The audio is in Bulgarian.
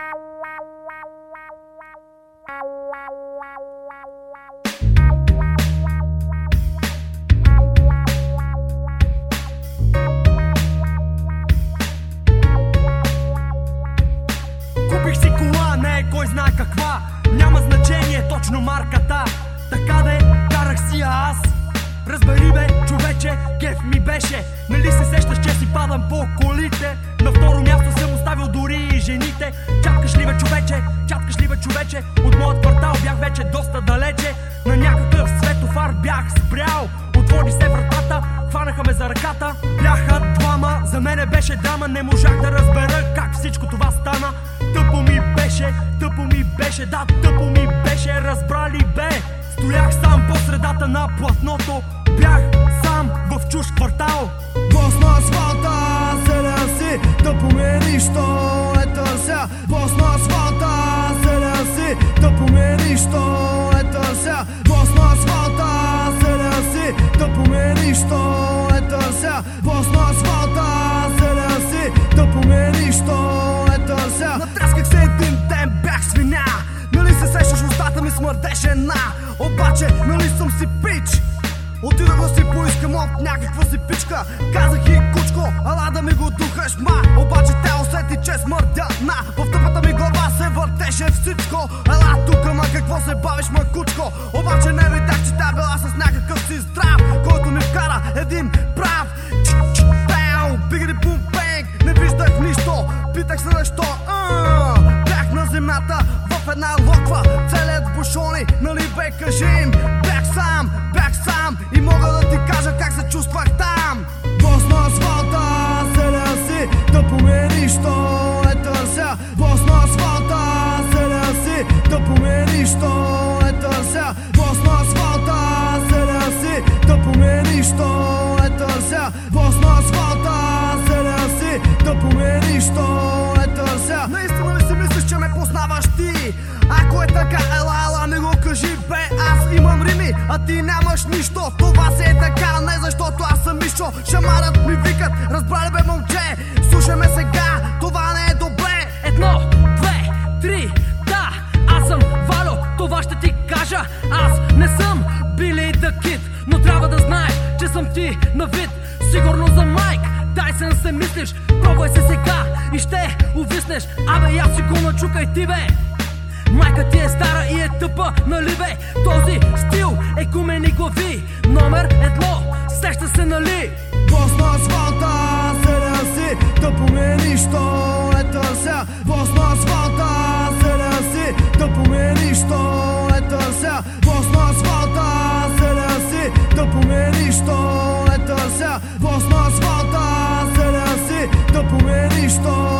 Купих си кола, не е кой знае каква. Няма значение точно марката. Така де, карах си аз. Разбери бе, човече, кеф ми беше. Нали се сещаш, че си падам по колите човече, чаткаш ли бе, човече От моят квартал бях вече доста далече. На някакъв светофар бях спрял Отвори се вратата, хванаха ме за ръката. Бяха двама, за мене беше драма Не можах да разбера как всичко това стана. Тъпо ми беше, тъпо ми беше, да, тъпо ми беше Разбрали бе, стоях сам по средата на платното Бях сам в чуж квартал. Бос на асфалта, селя си, да помени, що не търся Бос на асфалта, селя си, да помени, що не търся. Бос на асфалта, селя си, да помени, що не търся. Бос на асфалта, селя си, да помени, що не търся. Натрасках се един ден, бях свиня. Нали се сещаш, устата ми смърдеше една Обаче, нали съм си пич Отидох да си поискам от някаква си пичка. Казах и кучко, ала да ми го духаш ма. Обаче тя усети, че смърдя на В тъпата ми глава се въртеше всичко. Ела тука, ма какво се бавиш, ма кучко. Обаче не видях, че тя била с някакъв си здрав Който ми вкара един прав. Бау, бигри бум бенг, не виждах нищо. Питах се защо, бях на земята в една локва. Целият бушони, нали бе кажи им. Бях сам, сам и мога да ти кажа как се чувствах там. Бос на асфалта, селя си, да помени, що не търся. Бос на асфалта, селя си, да помени, що не търся. Бос на асфалта, селя си, да помени, що не търся. Бос на асфалта, селя си, да помени, що не търся имам рими, а ти нямаш нищо. Това си е така, не защото аз съм мишо Шамарът ми викат, разбрали бе момче Слушай ме сега, това не е добре. Едно, две, три, да, аз съм Валю, това ще ти кажа. Аз не съм Били да Кит, но трябва да знаеш, че съм ти на вид. Сигурно за Майк, дай се не се мислиш. Пробвай се сега и ще увиснеш. Абе, я си го начукай ти бе. Майка ти е стара и е тъпа, глави Номер едно, сеща се нали? Бос на асфалта, селя си, да помени, що не търся. Бос на асфалта, селя си, да помени, що не търся. Бос на асфалта, селя си, да помени, що не търся. Бос на асфалта, селя си, да помени, що